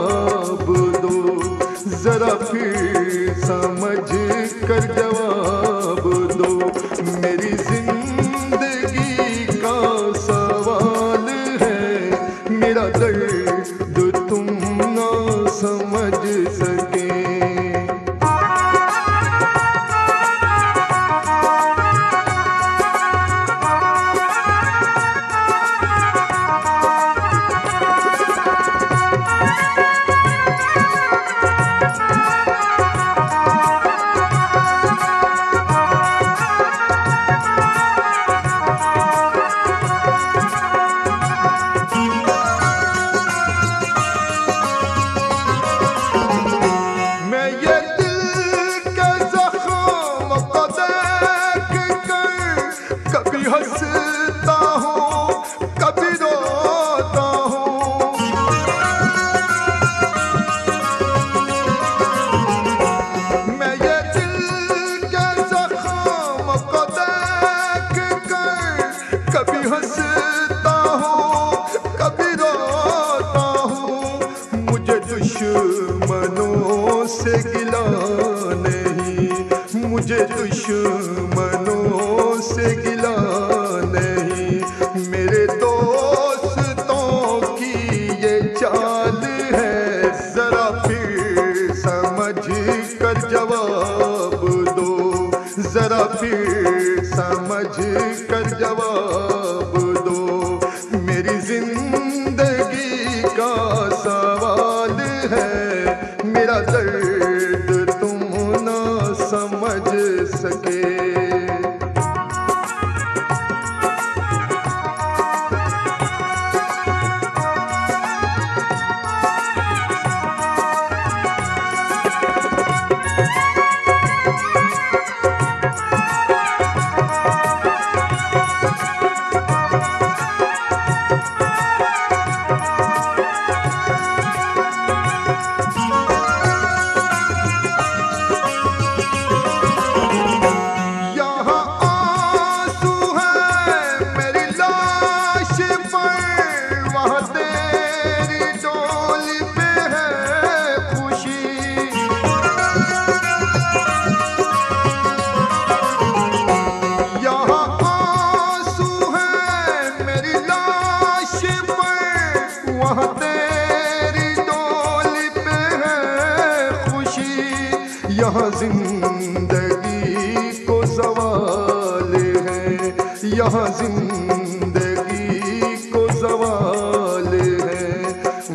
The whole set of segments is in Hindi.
जवाब दो जरा फिर समझ समझ कर जवाब दो। मेरी ज़िंदगी ज़िंदगी को सवाल है। यहाँ ज़िंदगी को सवाल है।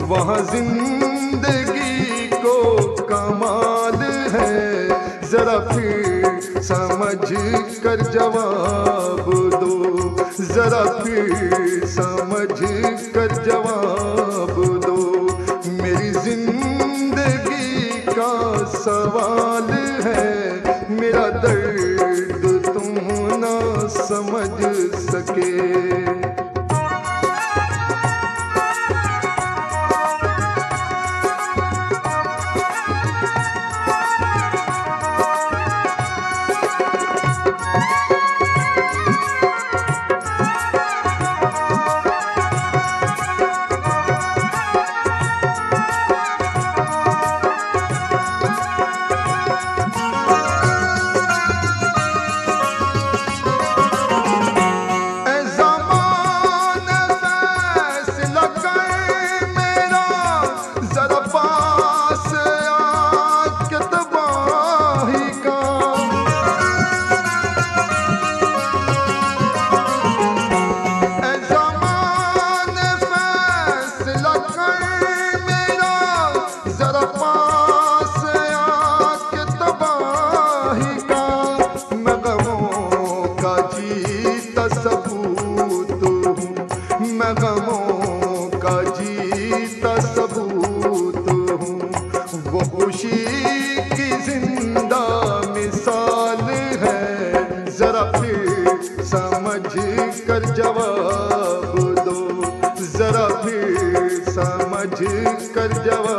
वहाँ ज़िंदगी को कमाल है। जरा फिर समझ कर जवाब दो। जरा फिर समझ कर जवाब सके वो खुशी की ज़िंदा मिसाल है। जरा फिर समझ कर जवाब दो। जरा फिर समझ कर जवाब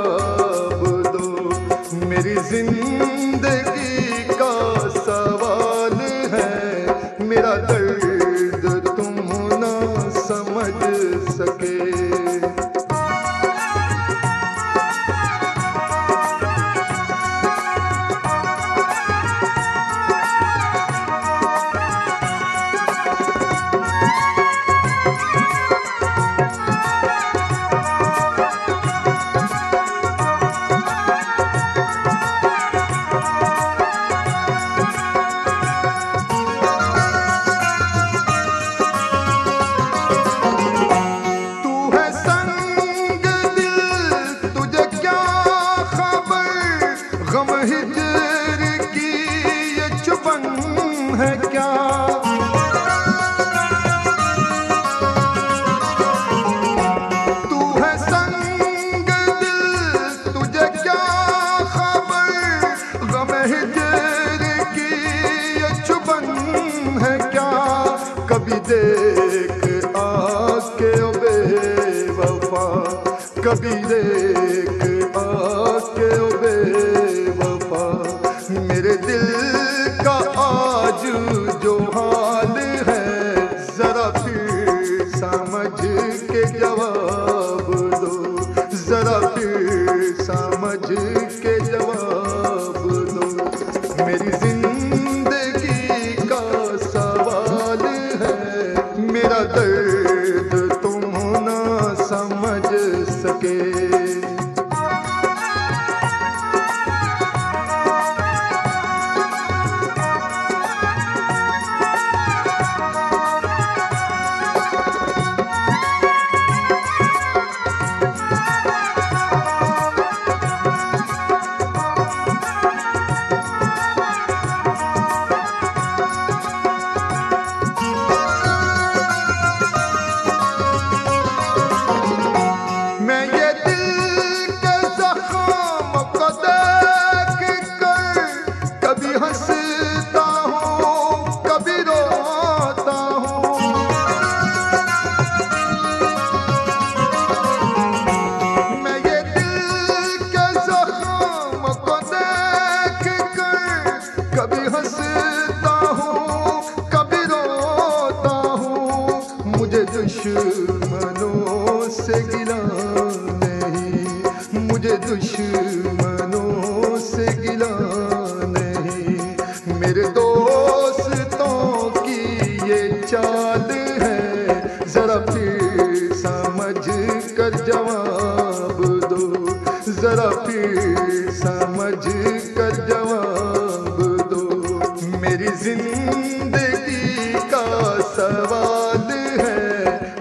कभी देख आके ओ बेवफा, मेरे दिल का आज जो हाल है, जरा फिर समझ के जवाब दो, जरा फिर समझ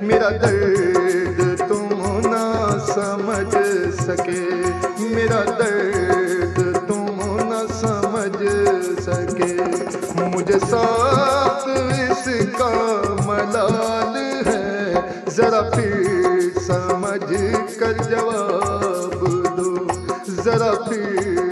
मेरा दर्द तुम ना समझ सके। मेरा दर्द तुम ना समझ सके। मुझे साथ इसका मलाल है। ज़रा फिर समझ कर जवाब दो। ज़रा फिर